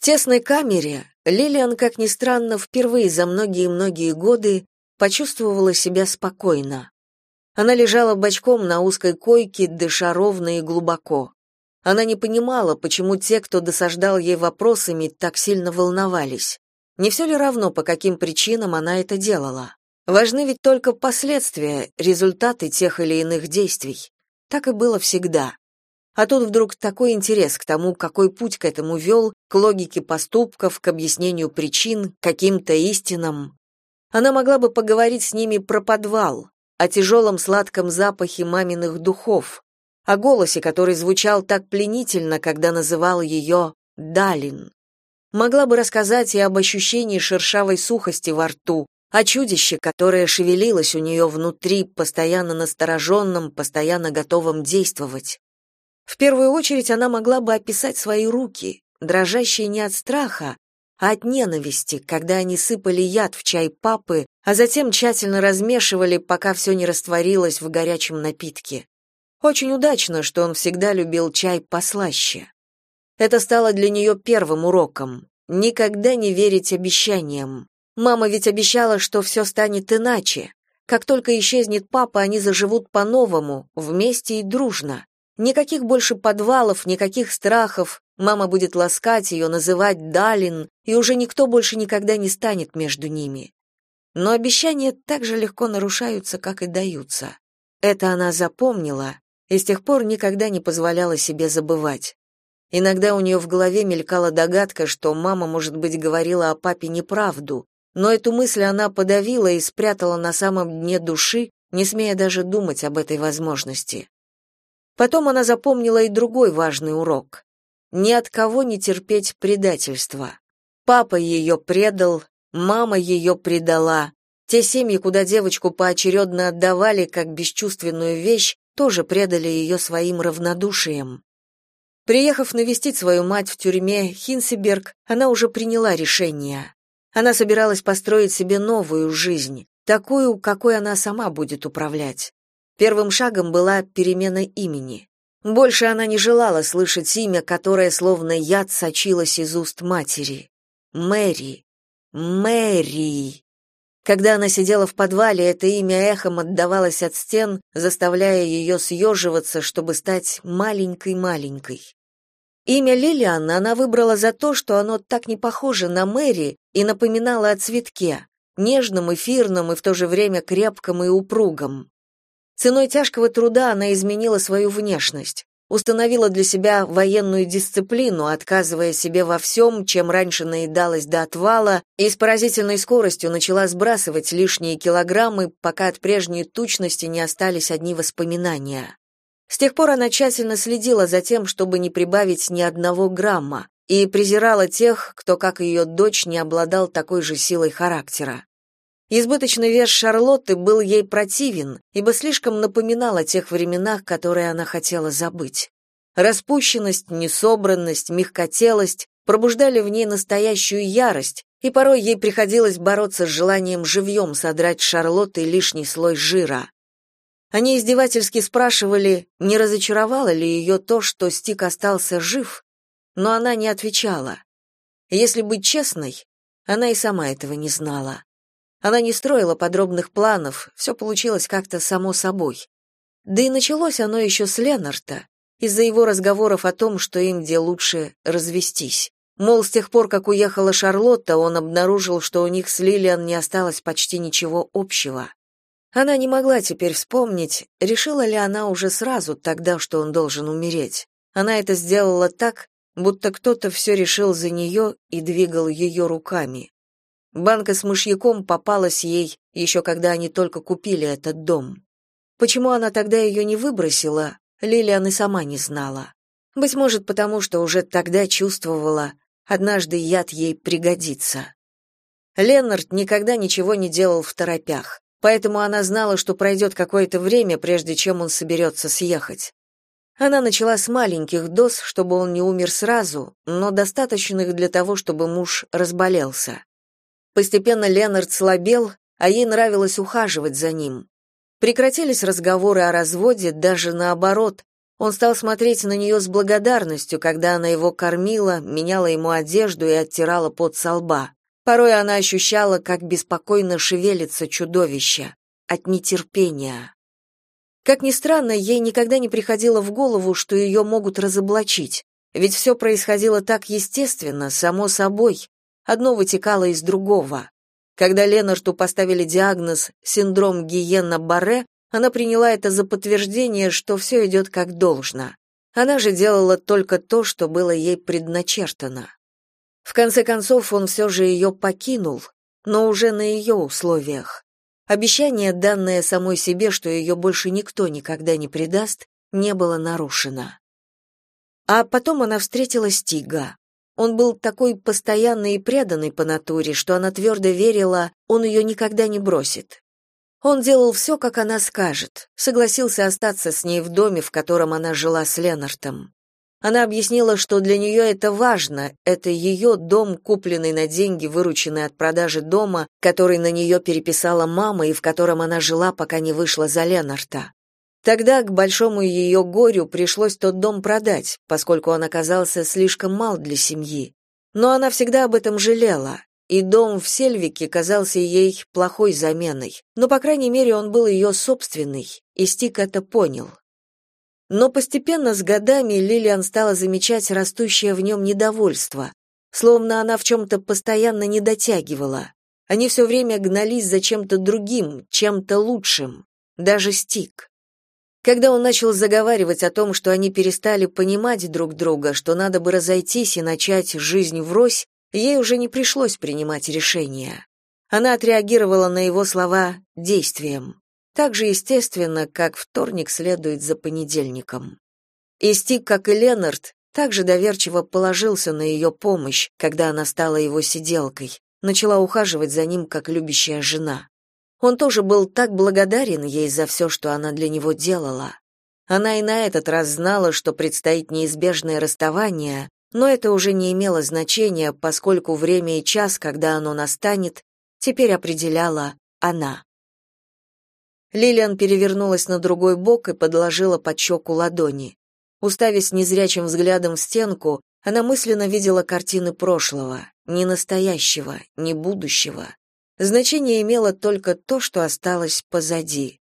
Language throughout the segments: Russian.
В тесной камере Лилиан, как ни странно, впервые за многие-многие годы почувствовала себя спокойно. Она лежала бочком на узкой койке, дыша ровно и глубоко. Она не понимала, почему те, кто досаждал ей вопросами, так сильно волновались. Не все ли равно, по каким причинам она это делала? Важны ведь только последствия, результаты тех или иных действий. Так и было всегда. А тут вдруг такой интерес к тому, какой путь к этому вел, к логике поступков, к объяснению причин, к каким-то истинам. Она могла бы поговорить с ними про подвал, о тяжелом сладком запахе маминых духов, о голосе, который звучал так пленительно, когда называл ее Далин. Могла бы рассказать и об ощущении шершавой сухости во рту, о чудище, которое шевелилось у нее внутри, постоянно настороженном, постоянно готовом действовать. В первую очередь она могла бы описать свои руки, дрожащие не от страха, а от ненависти, когда они сыпали яд в чай папы, а затем тщательно размешивали, пока все не растворилось в горячем напитке. Очень удачно, что он всегда любил чай послаще. Это стало для нее первым уроком. Никогда не верить обещаниям. Мама ведь обещала, что все станет иначе. Как только исчезнет папа, они заживут по-новому, вместе и дружно. Никаких больше подвалов, никаких страхов. Мама будет ласкать ее, называть Далин, и уже никто больше никогда не станет между ними. Но обещания так же легко нарушаются, как и даются. Это она запомнила и с тех пор никогда не позволяла себе забывать. Иногда у нее в голове мелькала догадка, что мама, может быть, говорила о папе неправду, но эту мысль она подавила и спрятала на самом дне души, не смея даже думать об этой возможности. Потом она запомнила и другой важный урок. Ни от кого не терпеть предательства. Папа ее предал, мама ее предала. Те семьи, куда девочку поочередно отдавали как бесчувственную вещь, тоже предали ее своим равнодушием. Приехав навестить свою мать в тюрьме Хинсеберг, она уже приняла решение. Она собиралась построить себе новую жизнь, такую, какой она сама будет управлять. Первым шагом была перемена имени. Больше она не желала слышать имя, которое словно яд сочилось из уст матери. Мэри. Мэри. Когда она сидела в подвале, это имя эхом отдавалось от стен, заставляя ее съеживаться, чтобы стать маленькой-маленькой. Имя Лилиан она выбрала за то, что оно так не похоже на Мэри и напоминало о цветке, нежном, эфирном и в то же время крепком и упругом. Ценой тяжкого труда она изменила свою внешность, установила для себя военную дисциплину, отказывая себе во всем, чем раньше наедалась до отвала, и с поразительной скоростью начала сбрасывать лишние килограммы, пока от прежней тучности не остались одни воспоминания. С тех пор она тщательно следила за тем, чтобы не прибавить ни одного грамма, и презирала тех, кто, как ее дочь, не обладал такой же силой характера. Избыточный вес Шарлотты был ей противен, ибо слишком напоминал о тех временах, которые она хотела забыть. Распущенность, несобранность, мягкотелость пробуждали в ней настоящую ярость, и порой ей приходилось бороться с желанием живьем содрать Шарлотты лишний слой жира. Они издевательски спрашивали, не разочаровало ли ее то, что Стик остался жив, но она не отвечала. Если быть честной, она и сама этого не знала. Она не строила подробных планов, все получилось как-то само собой. Да и началось оно еще с Ленарта, из-за его разговоров о том, что им где лучше развестись. Мол, с тех пор, как уехала Шарлотта, он обнаружил, что у них с Лилиан не осталось почти ничего общего. Она не могла теперь вспомнить, решила ли она уже сразу тогда, что он должен умереть. Она это сделала так, будто кто-то все решил за нее и двигал ее руками. Банка с мышьяком попалась ей еще когда они только купили этот дом. Почему она тогда ее не выбросила, Лилиан и сама не знала. Быть может, потому что уже тогда чувствовала, однажды яд ей пригодится. Леннард никогда ничего не делал в торопях, поэтому она знала, что пройдет какое-то время, прежде чем он соберется съехать. Она начала с маленьких доз, чтобы он не умер сразу, но достаточных для того, чтобы муж разболелся. Постепенно Ленард слабел, а ей нравилось ухаживать за ним. Прекратились разговоры о разводе, даже наоборот. Он стал смотреть на нее с благодарностью, когда она его кормила, меняла ему одежду и оттирала пот со лба. Порой она ощущала, как беспокойно шевелится чудовище от нетерпения. Как ни странно, ей никогда не приходило в голову, что ее могут разоблачить, ведь все происходило так естественно, само собой. Одно вытекало из другого. Когда Ленарту поставили диагноз «синдром Гиена-Барре», она приняла это за подтверждение, что все идет как должно. Она же делала только то, что было ей предначертано. В конце концов, он все же ее покинул, но уже на ее условиях. Обещание, данное самой себе, что ее больше никто никогда не предаст, не было нарушено. А потом она встретила Стига. Он был такой постоянный и преданный по натуре, что она твердо верила, он ее никогда не бросит. Он делал все, как она скажет, согласился остаться с ней в доме, в котором она жила с Ленартом. Она объяснила, что для нее это важно, это ее дом, купленный на деньги, вырученные от продажи дома, который на нее переписала мама и в котором она жила, пока не вышла за Ленарта. Тогда, к большому ее горю, пришлось тот дом продать, поскольку он оказался слишком мал для семьи. Но она всегда об этом жалела, и дом в Сельвике казался ей плохой заменой, но, по крайней мере, он был ее собственный, и Стик это понял. Но постепенно с годами Лилиан стала замечать растущее в нем недовольство, словно она в чем-то постоянно не дотягивала. Они все время гнались за чем-то другим, чем-то лучшим, даже Стик. Когда он начал заговаривать о том, что они перестали понимать друг друга, что надо бы разойтись и начать жизнь врозь, ей уже не пришлось принимать решения. Она отреагировала на его слова действием так же естественно, как вторник следует за понедельником. И Стик, как и Ленард, также доверчиво положился на ее помощь, когда она стала его сиделкой, начала ухаживать за ним как любящая жена. Он тоже был так благодарен ей за все, что она для него делала. Она и на этот раз знала, что предстоит неизбежное расставание, но это уже не имело значения, поскольку время и час, когда оно настанет, теперь определяла она. Лилиан перевернулась на другой бок и подложила под щеку ладони. Уставясь незрячим взглядом в стенку, она мысленно видела картины прошлого, не настоящего, не будущего. Значение имело только то, что осталось позади.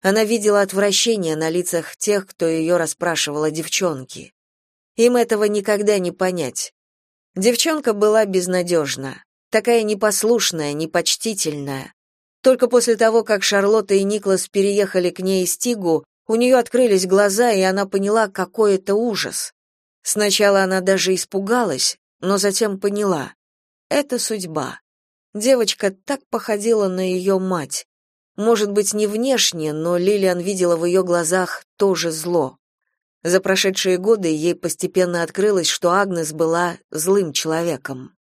Она видела отвращение на лицах тех, кто ее расспрашивала девчонки. Им этого никогда не понять. Девчонка была безнадежна, такая непослушная, непочтительная. Только после того, как Шарлотта и Никлас переехали к ней из Тигу, у нее открылись глаза, и она поняла, какой это ужас. Сначала она даже испугалась, но затем поняла. Это судьба. Девочка так походила на ее мать. Может быть, не внешне, но Лилиан видела в ее глазах тоже зло. За прошедшие годы ей постепенно открылось, что Агнес была злым человеком.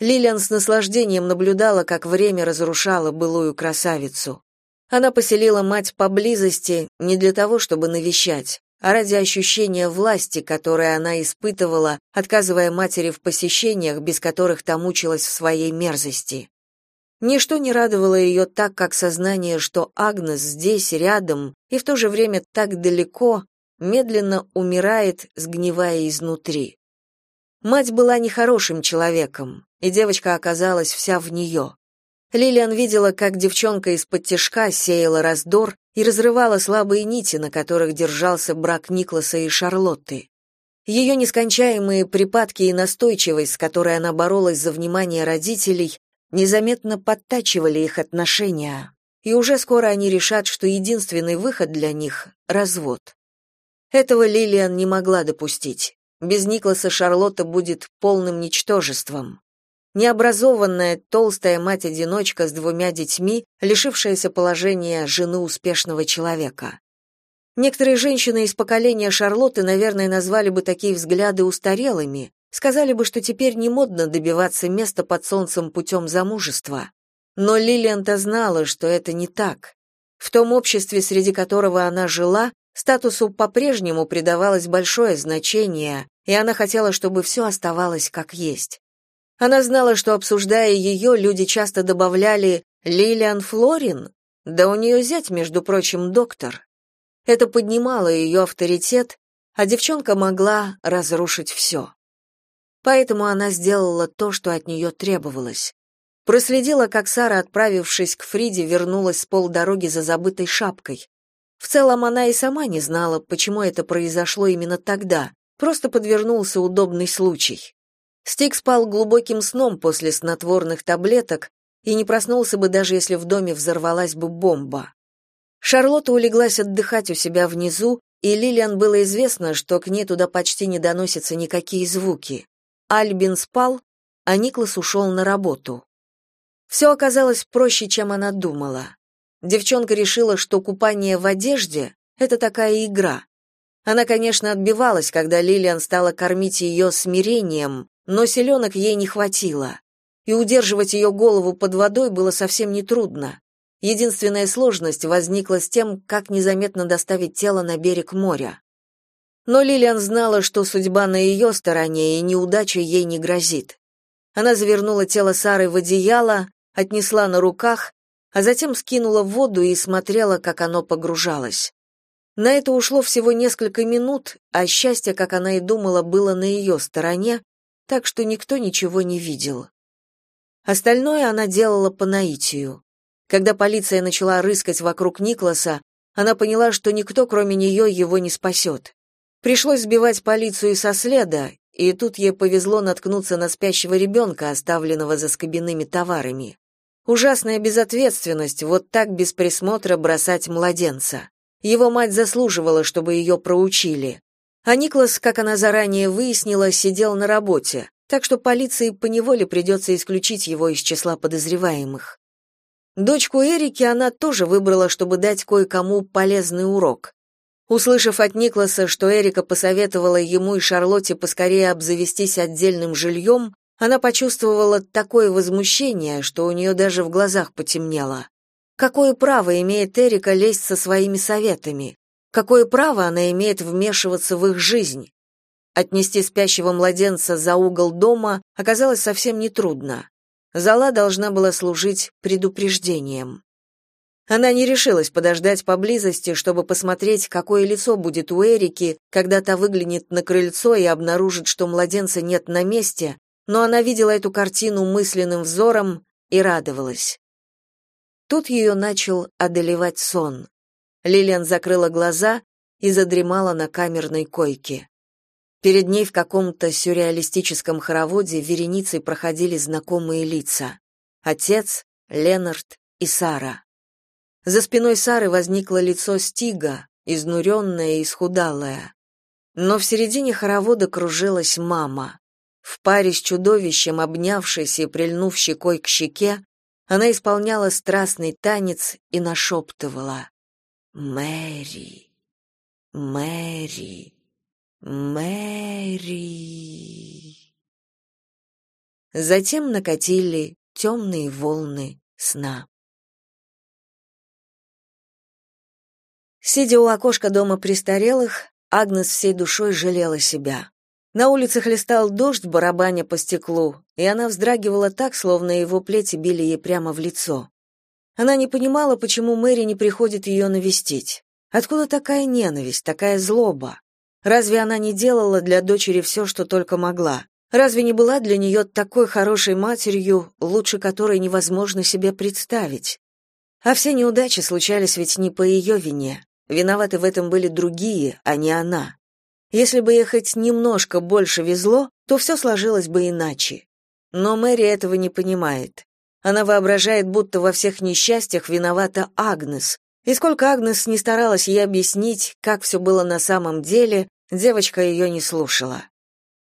Лилиан с наслаждением наблюдала, как время разрушало былую красавицу. Она поселила мать поблизости не для того, чтобы навещать, ради ощущения власти, которое она испытывала, отказывая матери в посещениях, без которых та мучилась в своей мерзости. Ничто не радовало ее так, как сознание, что Агнес здесь, рядом, и в то же время так далеко, медленно умирает, сгнивая изнутри. Мать была нехорошим человеком, и девочка оказалась вся в нее. Лилиан видела, как девчонка из-под тишка сеяла раздор и разрывала слабые нити, на которых держался брак Никласа и Шарлотты. Ее нескончаемые припадки и настойчивость, с которой она боролась за внимание родителей, незаметно подтачивали их отношения, и уже скоро они решат, что единственный выход для них — развод. Этого Лилиан не могла допустить. Без Никласа Шарлотта будет полным ничтожеством. Необразованная, толстая мать-одиночка с двумя детьми, лишившаяся положения жены успешного человека. Некоторые женщины из поколения Шарлотты, наверное, назвали бы такие взгляды устарелыми, сказали бы, что теперь не модно добиваться места под солнцем путем замужества. Но Лилиан-то знала, что это не так. В том обществе, среди которого она жила, статусу по-прежнему придавалось большое значение, и она хотела, чтобы все оставалось как есть. Она знала, что, обсуждая ее, люди часто добавляли «Лилиан Флорин? Да у нее зять, между прочим, доктор». Это поднимало ее авторитет, а девчонка могла разрушить все. Поэтому она сделала то, что от нее требовалось. Проследила, как Сара, отправившись к Фриде, вернулась с полдороги за забытой шапкой. В целом она и сама не знала, почему это произошло именно тогда, просто подвернулся удобный случай. Стик спал глубоким сном после снотворных таблеток и не проснулся бы даже если в доме взорвалась бы бомба. Шарлотта улеглась отдыхать у себя внизу, и Лилиан было известно, что к ней туда почти не доносятся никакие звуки. Альбин спал, а Никлас ушел на работу. Все оказалось проще, чем она думала. Девчонка решила, что купание в одежде — это такая игра. Она, конечно, отбивалась, когда Лилиан стала кормить ее смирением, но селенок ей не хватило. И удерживать ее голову под водой было совсем нетрудно. Единственная сложность возникла с тем, как незаметно доставить тело на берег моря. Но Лилиан знала, что судьба на ее стороне и неудача ей не грозит. Она завернула тело Сары в одеяло, отнесла на руках, а затем скинула в воду и смотрела, как оно погружалось. На это ушло всего несколько минут, а счастье, как она и думала, было на ее стороне, так что никто ничего не видел. Остальное она делала по наитию. Когда полиция начала рыскать вокруг Никласа, она поняла, что никто, кроме нее, его не спасет. Пришлось сбивать полицию со следа, и тут ей повезло наткнуться на спящего ребенка, оставленного за скобяными товарами. Ужасная безответственность вот так без присмотра бросать младенца. Его мать заслуживала, чтобы ее проучили. А Никлас, как она заранее выяснила, сидел на работе, так что полиции поневоле придется исключить его из числа подозреваемых. Дочку Эрики она тоже выбрала, чтобы дать кое-кому полезный урок. Услышав от Никласа, что Эрика посоветовала ему и Шарлотте поскорее обзавестись отдельным жильем, она почувствовала такое возмущение, что у нее даже в глазах потемнело. Какое право имеет Эрика лезть со своими советами? Какое право она имеет вмешиваться в их жизнь? Отнести спящего младенца за угол дома оказалось совсем нетрудно. Зала должна была служить предупреждением. Она не решилась подождать поблизости, чтобы посмотреть, какое лицо будет у Эрики, когда та выглянет на крыльцо и обнаружит, что младенца нет на месте, но она видела эту картину мысленным взором и радовалась. Тут ее начал одолевать сон. Лилиан закрыла глаза и задремала на камерной койке. Перед ней в каком-то сюрреалистическом хороводе вереницей проходили знакомые лица. Отец, Ленард и Сара. За спиной Сары возникло лицо Стига, изнуренное и исхудалое. Но в середине хоровода кружилась мама. В паре с чудовищем, обнявшись и прильнув щекой к щеке, она исполняла страстный танец и нашептывала «Мэри, Мэри». Мэри. Затем накатили темные волны сна. Сидя у окошка дома престарелых, Агнес всей душой жалела себя. На улице хлестал дождь, барабаня по стеклу, и она вздрагивала так, словно его плети били ей прямо в лицо. Она не понимала, почему Мэри не приходит ее навестить. Откуда такая ненависть, такая злоба? Разве она не делала для дочери все, что только могла? Разве не была для нее такой хорошей матерью, лучше которой невозможно себе представить? А все неудачи случались ведь не по ее вине. Виноваты в этом были другие, а не она. Если бы ей хоть немножко больше везло, то все сложилось бы иначе. Но Мэри этого не понимает. Она воображает, будто во всех несчастьях виновата Агнес. И сколько Агнес не старалась ей объяснить, как все было на самом деле, Девочка ее не слушала.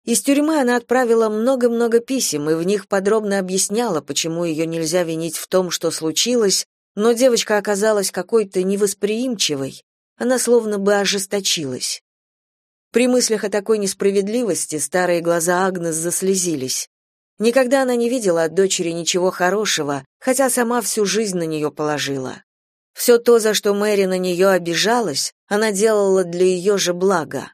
Из тюрьмы она отправила много-много писем и в них подробно объясняла, почему ее нельзя винить в том, что случилось, но девочка оказалась какой-то невосприимчивой, она словно бы ожесточилась. При мыслях о такой несправедливости старые глаза Агнес заслезились. Никогда она не видела от дочери ничего хорошего, хотя сама всю жизнь на нее положила. Все то, за что Мэри на нее обижалась, она делала для ее же блага.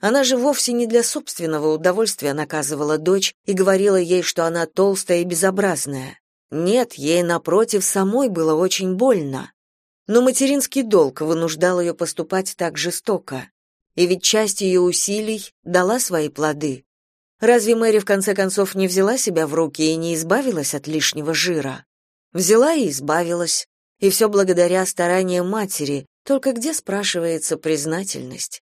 Она же вовсе не для собственного удовольствия наказывала дочь и говорила ей, что она толстая и безобразная. Нет, ей напротив самой было очень больно. Но материнский долг вынуждал ее поступать так жестоко. И ведь часть ее усилий дала свои плоды. Разве Мэри в конце концов не взяла себя в руки и не избавилась от лишнего жира? Взяла и избавилась. И все благодаря стараниям матери, только где спрашивается признательность?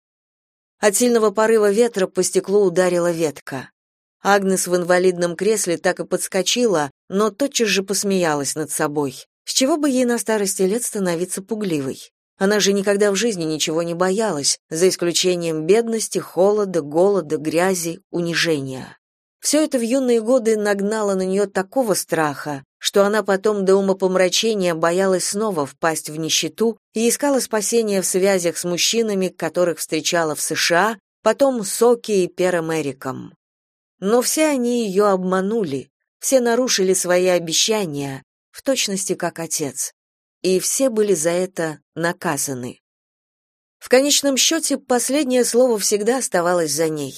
От сильного порыва ветра по стеклу ударила ветка. Агнес в инвалидном кресле так и подскочила, но тотчас же посмеялась над собой. С чего бы ей на старости лет становиться пугливой? Она же никогда в жизни ничего не боялась, за исключением бедности, холода, голода, грязи, унижения. Все это в юные годы нагнало на нее такого страха, что она потом до умопомрачения боялась снова впасть в нищету и искала спасения в связях с мужчинами, которых встречала в США, потом с Оки и Пером Эриком. Но все они ее обманули, все нарушили свои обещания, в точности как отец. И все были за это наказаны. В конечном счете, последнее слово всегда оставалось за ней.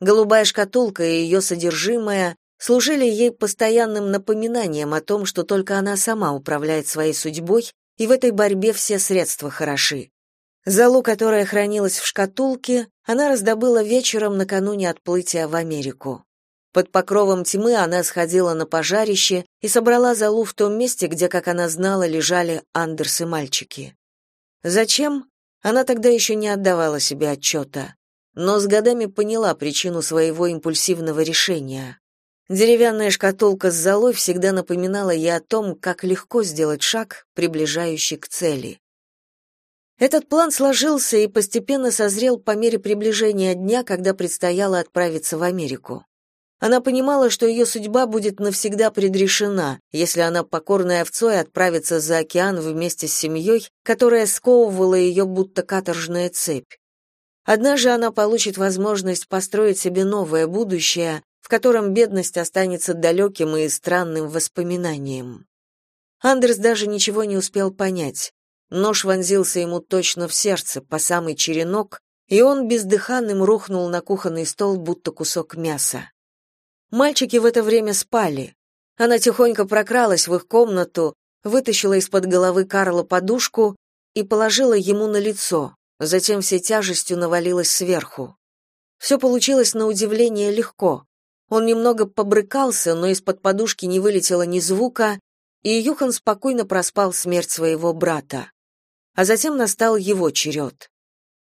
Голубая шкатулка и ее содержимое служили ей постоянным напоминанием о том, что только она сама управляет своей судьбой, и в этой борьбе все средства хороши. Залу, которая хранилась в шкатулке, она раздобыла вечером накануне отплытия в Америку. Под покровом тьмы она сходила на пожарище и собрала залу в том месте, где, как она знала, лежали Андерс и мальчики. Зачем? Она тогда еще не отдавала себе отчета, но с годами поняла причину своего импульсивного решения. Деревянная шкатулка с золой всегда напоминала ей о том, как легко сделать шаг, приближающий к цели. Этот план сложился и постепенно созрел по мере приближения дня, когда предстояло отправиться в Америку. Она понимала, что ее судьба будет навсегда предрешена, если она покорной овцой отправится за океан вместе с семьей, которая сковывала ее будто каторжная цепь. Однажды она получит возможность построить себе новое будущее, в котором бедность останется далеким и странным воспоминанием. Андерс даже ничего не успел понять. Нож вонзился ему точно в сердце, по самый черенок, и он бездыханным рухнул на кухонный стол, будто кусок мяса. Мальчики в это время спали. Она тихонько прокралась в их комнату, вытащила из-под головы Карла подушку и положила ему на лицо, затем всей тяжестью навалилась сверху. Все получилось на удивление легко. Он немного побрыкался, но из-под подушки не вылетело ни звука, и Юхан спокойно проспал смерть своего брата. А затем настал его черед.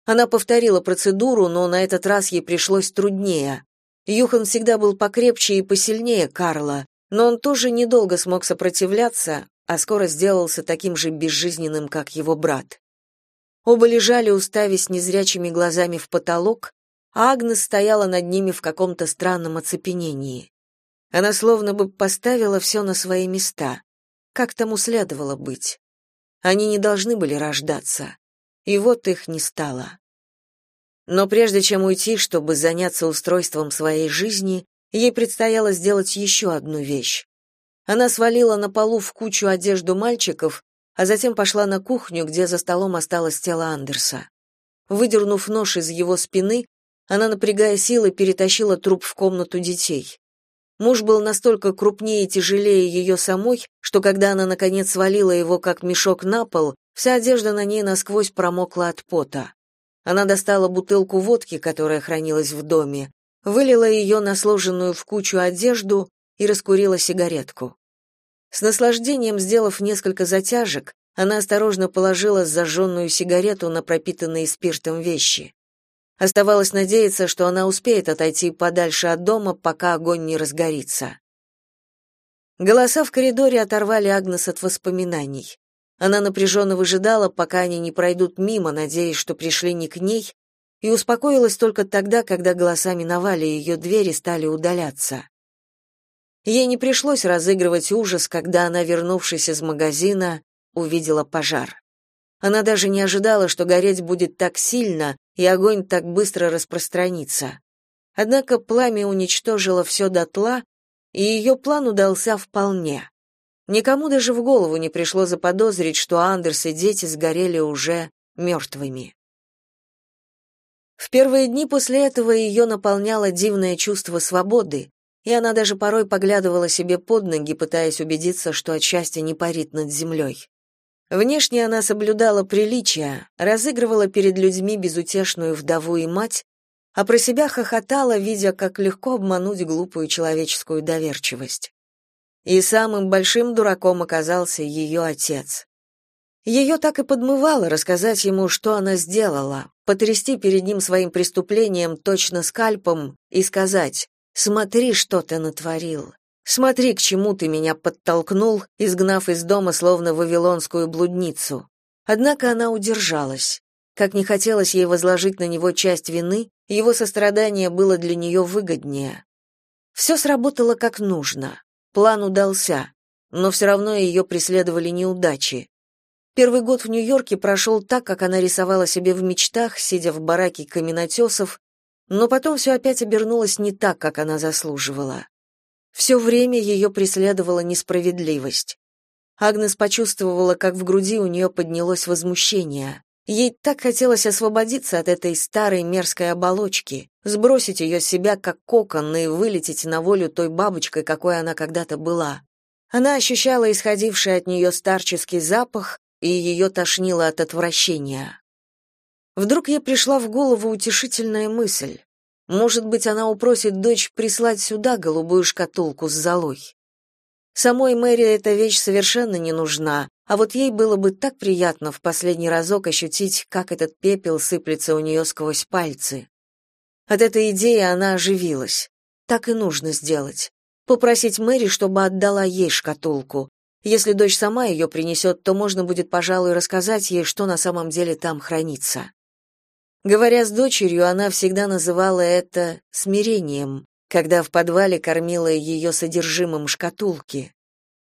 Она повторила процедуру, но на этот раз ей пришлось труднее. Юхан всегда был покрепче и посильнее Карла, но он тоже недолго смог сопротивляться, а скоро сделался таким же безжизненным, как его брат. Оба лежали, уставясь незрячими глазами в потолок, а Агнес стояла над ними в каком-то странном оцепенении. Она словно бы поставила все на свои места, как тому следовало быть. Они не должны были рождаться, и вот их не стало. Но прежде чем уйти, чтобы заняться устройством своей жизни, ей предстояло сделать еще одну вещь. Она свалила на полу в кучу одежду мальчиков, а затем пошла на кухню, где за столом осталось тело Андерса. Выдернув нож из его спины, она, напрягая силы, перетащила труп в комнату детей. Муж был настолько крупнее и тяжелее ее самой, что когда она наконец свалила его как мешок на пол, вся одежда на ней насквозь промокла от пота. Она достала бутылку водки, которая хранилась в доме, вылила ее на сложенную в кучу одежду и раскурила сигаретку. С наслаждением сделав несколько затяжек, она осторожно положила зажженную сигарету на пропитанные спиртом вещи. Оставалось надеяться, что она успеет отойти подальше от дома, пока огонь не разгорится. Голоса в коридоре оторвали Агнес от воспоминаний. Она напряженно выжидала, пока они не пройдут мимо, надеясь, что пришли не к ней, и успокоилась только тогда, когда голоса миновали ее дверь и стали удаляться. Ей не пришлось разыгрывать ужас, когда она, вернувшись из магазина, увидела пожар. Она даже не ожидала, что гореть будет так сильно, и огонь так быстро распространится. Однако пламя уничтожило все дотла, и ее план удался вполне. Никому даже в голову не пришло заподозрить, что Андерс и дети сгорели уже мертвыми. В первые дни после этого ее наполняло дивное чувство свободы, и она даже порой поглядывала себе под ноги, пытаясь убедиться, что от счастья не парит над землей. Внешне она соблюдала приличия, разыгрывала перед людьми безутешную вдову и мать, а про себя хохотала, видя, как легко обмануть глупую человеческую доверчивость. И самым большим дураком оказался ее отец. Ее так и подмывало рассказать ему, что она сделала, потрясти перед ним своим преступлением точно скальпом и сказать «Смотри, что ты натворил. Смотри, к чему ты меня подтолкнул, изгнав из дома словно вавилонскую блудницу. Однако она удержалась. Как не хотелось ей возложить на него часть вины, его сострадание было для нее выгоднее. Все сработало как нужно. План удался, но все равно ее преследовали неудачи. Первый год в Нью-Йорке прошел так, как она рисовала себе в мечтах, сидя в бараке каменотесов, но потом все опять обернулось не так, как она заслуживала. Все время ее преследовала несправедливость. Агнес почувствовала, как в груди у нее поднялось возмущение. Ей так хотелось освободиться от этой старой мерзкой оболочки, сбросить ее с себя как кокон и вылететь на волю той бабочкой, какой она когда-то была. Она ощущала исходивший от нее старческий запах, и ее тошнило от отвращения. Вдруг ей пришла в голову утешительная мысль. Может быть, она упросит дочь прислать сюда голубую шкатулку с золой. Самой Мэри эта вещь совершенно не нужна, а вот ей было бы так приятно в последний разок ощутить, как этот пепел сыплется у нее сквозь пальцы. От этой идеи она оживилась. Так и нужно сделать. Попросить Мэри, чтобы отдала ей шкатулку. Если дочь сама ее принесет, то можно будет, пожалуй, рассказать ей, что на самом деле там хранится. Говоря с дочерью, она всегда называла это смирением, когда в подвале кормила ее содержимым шкатулки.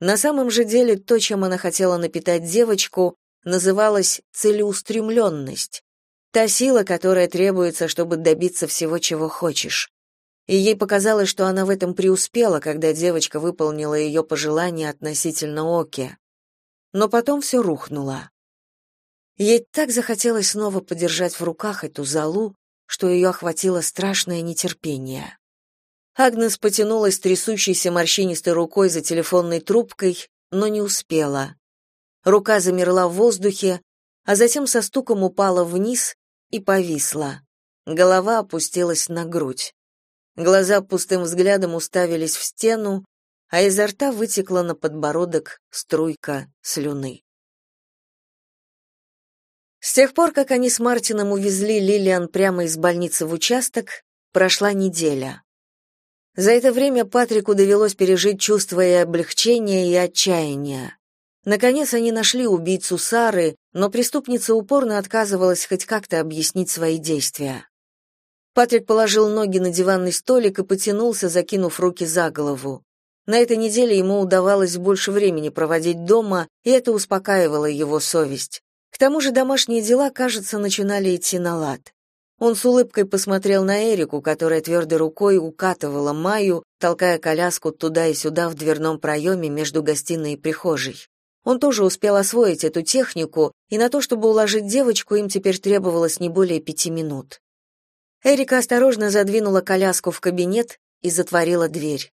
На самом же деле то, чем она хотела напитать девочку, называлось целеустремленность. Та сила, которая требуется, чтобы добиться всего, чего хочешь. И ей показалось, что она в этом преуспела, когда девочка выполнила ее пожелание относительно Оки. Но потом все рухнуло. Ей так захотелось снова подержать в руках эту залу, что ее охватило страшное нетерпение. Агнес потянулась трясущейся морщинистой рукой за телефонной трубкой, но не успела. Рука замерла в воздухе, а затем со стуком упала вниз и повисла. Голова опустилась на грудь. Глаза пустым взглядом уставились в стену, а изо рта вытекла на подбородок струйка слюны. С тех пор, как они с Мартином увезли Лилиан прямо из больницы в участок, прошла неделя. За это время Патрику довелось пережить чувство и облегчения, и отчаяния. Наконец они нашли убийцу Сары, но преступница упорно отказывалась хоть как-то объяснить свои действия. Патрик положил ноги на диванный столик и потянулся, закинув руки за голову. На этой неделе ему удавалось больше времени проводить дома, и это успокаивало его совесть. К тому же домашние дела, кажется, начинали идти на лад. Он с улыбкой посмотрел на Эрику, которая твердой рукой укатывала Майю, толкая коляску туда и сюда в дверном проеме между гостиной и прихожей. Он тоже успел освоить эту технику, и на то, чтобы уложить девочку, им теперь требовалось не более пяти минут. Эрика осторожно задвинула коляску в кабинет и затворила дверь.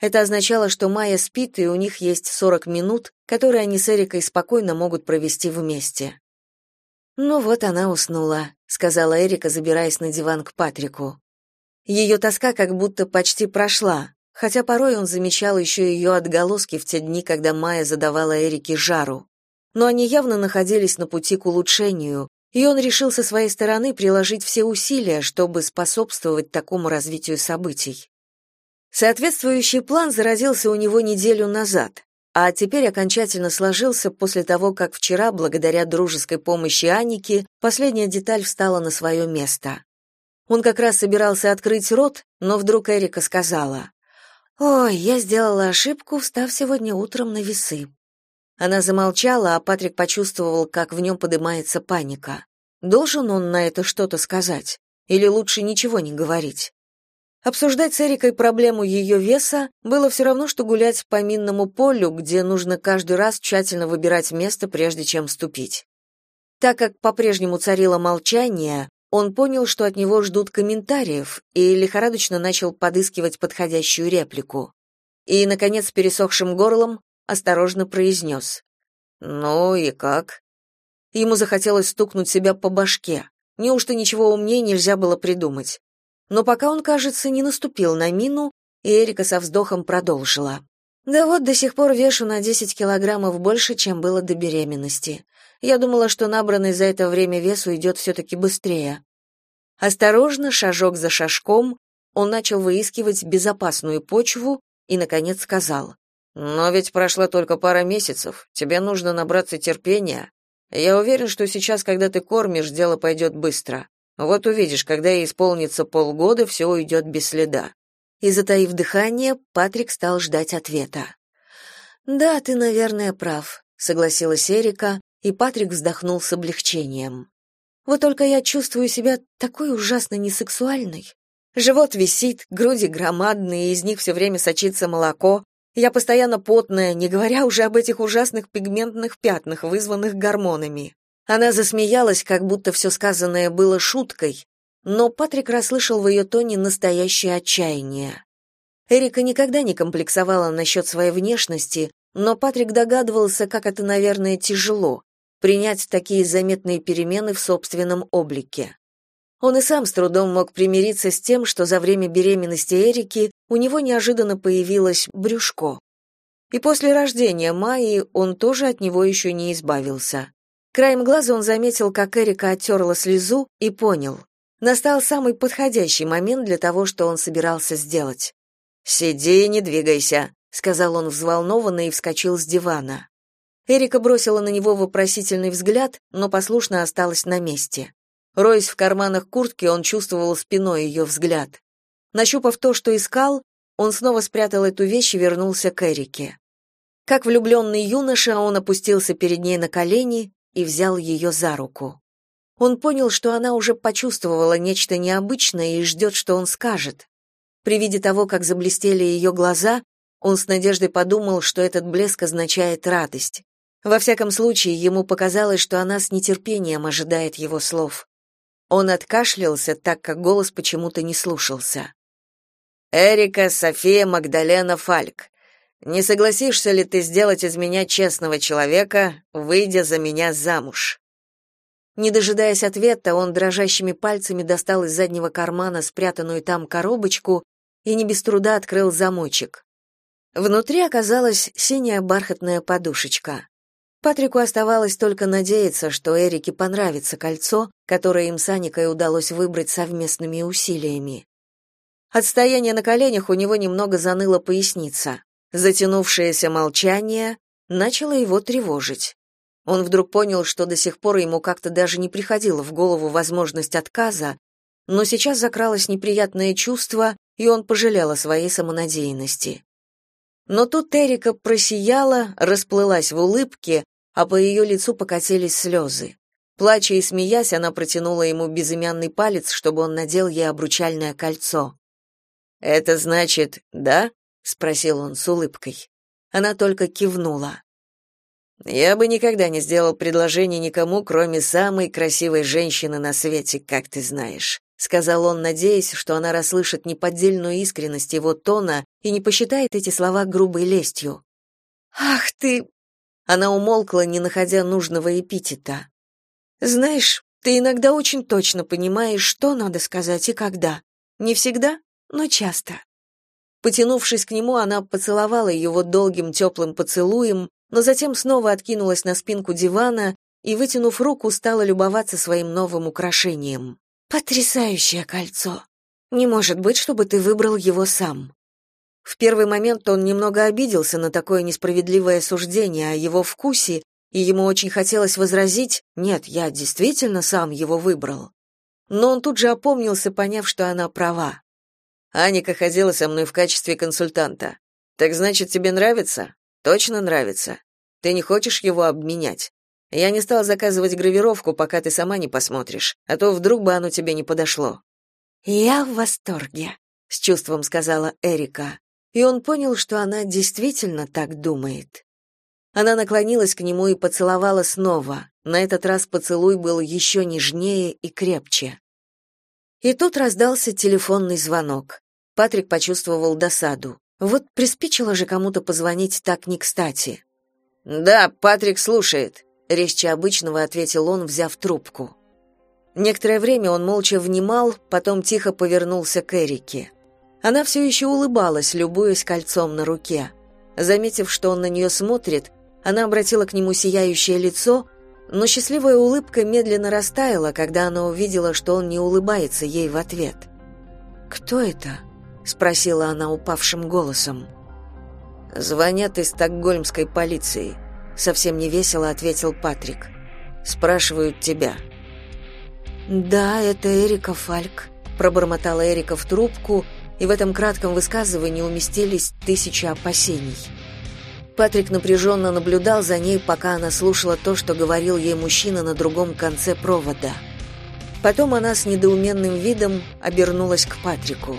Это означало, что Майя спит, и у них есть 40 минут, которые они с Эрикой спокойно могут провести вместе. «Ну вот она уснула», — сказала Эрика, забираясь на диван к Патрику. Ее тоска как будто почти прошла, хотя порой он замечал еще ее отголоски в те дни, когда Майя задавала Эрике жару. Но они явно находились на пути к улучшению, и он решил со своей стороны приложить все усилия, чтобы способствовать такому развитию событий. Соответствующий план заразился у него неделю назад, а теперь окончательно сложился после того, как вчера, благодаря дружеской помощи Аники, последняя деталь встала на свое место. Он как раз собирался открыть рот, но вдруг Эрика сказала, «Ой, я сделала ошибку, встав сегодня утром на весы». Она замолчала, а Патрик почувствовал, как в нем поднимается паника. Должен он на это что-то сказать? Или лучше ничего не говорить? Обсуждать с Эрикой проблему ее веса было все равно, что гулять по минному полю, где нужно каждый раз тщательно выбирать место, прежде чем ступить. Так как по-прежнему царило молчание, он понял, что от него ждут комментариев, и лихорадочно начал подыскивать подходящую реплику. И, наконец, пересохшим горлом осторожно произнес. Ну и как? Ему захотелось стукнуть себя по башке. Неужто ничего умнее нельзя было придумать? Но пока он, кажется, не наступил на мину, и Эрика со вздохом продолжила. Да вот до сих пор вешу на 10 килограммов больше, чем было до беременности. Я думала, что набранный за это время вес уйдет все-таки быстрее. Осторожно, шажок за шажком, он начал выискивать безопасную почву и, наконец, сказал. «Но ведь прошла только пара месяцев. Тебе нужно набраться терпения. Я уверен, что сейчас, когда ты кормишь, дело пойдет быстро. Вот увидишь, когда ей исполнится полгода, все уйдет без следа и, затаив дыхание, Патрик стал ждать ответа. «Да, ты, наверное, прав», — согласилась Эрика, и Патрик вздохнул с облегчением. «Вот только я чувствую себя такой ужасно несексуальной. Живот висит, груди громадные, из них все время сочится молоко. Я постоянно потная, не говоря уже об этих ужасных пигментных пятнах, вызванных гормонами». Она засмеялась, как будто все сказанное было шуткой, но Патрик расслышал в ее тоне настоящее отчаяние. Эрика никогда не комплексовала насчет своей внешности, но Патрик догадывался, как это, наверное, тяжело принять такие заметные перемены в собственном облике. Он и сам с трудом мог примириться с тем, что за время беременности Эрики у него неожиданно появилось брюшко. И после рождения Майи он тоже от него еще не избавился. Краем глаза он заметил, как Эрика оттерла слезу и понял. Настал самый подходящий момент для того, что он собирался сделать. «Сиди и не двигайся», — сказал он взволнованно и вскочил с дивана. Эрика бросила на него вопросительный взгляд, но послушно осталась на месте. Роясь в карманах куртки, он чувствовал спиной ее взгляд. Нащупав то, что искал, он снова спрятал эту вещь и вернулся к Эрике. Как влюбленный юноша, он опустился перед ней на колени и взял ее за руку. Он понял, что она уже почувствовала нечто необычное и ждет, что он скажет. При виде того, как заблестели ее глаза, он с надеждой подумал, что этот блеск означает радость. Во всяком случае, ему показалось, что она с нетерпением ожидает его слов. Он откашлялся, так как голос почему-то не слушался. «Эрика София Магдалена Фальк, не согласишься ли ты сделать из меня честного человека, выйдя за меня замуж?» Не дожидаясь ответа, он дрожащими пальцами достал из заднего кармана спрятанную там коробочку и не без труда открыл замочек. Внутри оказалась синяя бархатная подушечка. Патрику оставалось только надеяться, что Эрике понравится кольцо, которое им с Аникой удалось выбрать совместными усилиями. От стояния на коленях у него немного заныло поясница. Затянувшееся молчание начало его тревожить. Он вдруг понял, что до сих пор ему как-то даже не приходила в голову возможность отказа, но сейчас закралось неприятное чувство, и он пожалел о своей самонадеянности. Но тут Эрика просияла, расплылась в улыбке, а по ее лицу покатились слезы. Плача и смеясь, она протянула ему безымянный палец, чтобы он надел ей обручальное кольцо. «Это значит, да?» — спросил он с улыбкой. Она только кивнула. Я бы никогда не сделал предложение никому, кроме самой красивой женщины на свете, как ты знаешь, сказал он, надеясь, что она расслышит неподдельную искренность его тона и не посчитает эти слова грубой лестью. Ах ты, она умолкла, не находя нужного эпитета. Знаешь, ты иногда очень точно понимаешь, что надо сказать и когда. Не всегда, но часто. Потянувшись к нему, она поцеловала его долгим теплым поцелуем, но затем снова откинулась на спинку дивана и, вытянув руку, стала любоваться своим новым украшением. «Потрясающее кольцо! Не может быть, чтобы ты выбрал его сам». В первый момент он немного обиделся на такое несправедливое суждение о его вкусе, и ему очень хотелось возразить «нет, я действительно сам его выбрал». Но он тут же опомнился, поняв, что она права. «Аника ходила со мной в качестве консультанта. Так значит, тебе нравится?» Точно нравится? Ты не хочешь его обменять? Я не стал заказывать гравировку, пока ты сама не посмотришь, а то вдруг бы оно тебе не подошло. Я в восторге, с чувством сказала Эрика, и он понял, что она действительно так думает. Она наклонилась к нему и поцеловала снова. На этот раз поцелуй был еще нежнее и крепче. И тут раздался телефонный звонок. Патрик почувствовал досаду. Вот приспичило же кому-то позвонить так не кстати. Да, Патрик слушает, резче обычного ответил он, взяв трубку. Некоторое время он молча внимал, потом тихо повернулся к Эрике. Она все еще улыбалась, любуясь кольцом на руке. Заметив, что он на нее смотрит, она обратила к нему сияющее лицо, но счастливая улыбка медленно растаяла, когда она увидела, что он не улыбается ей в ответ. «Кто это?» — спросила она упавшим голосом. «Звонят из стокгольмской полиции», — совсем невесело ответил Патрик. «Спрашивают тебя». «Да, это Эрика Фальк», — пробормотала Эрика в трубку, и в этом кратком высказывании уместились тысячи опасений. Патрик напряженно наблюдал за ней, пока она слушала то, что говорил ей мужчина на другом конце провода. Потом она с недоуменным видом обернулась к Патрику.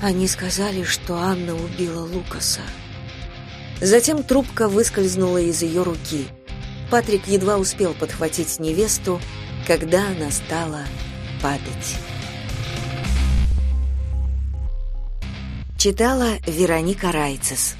Они сказали, что Анна убила Лукаса. Затем трубка выскользнула из ее руки. Патрик едва успел подхватить невесту, когда она стала падать. Читала Вероника Райцес.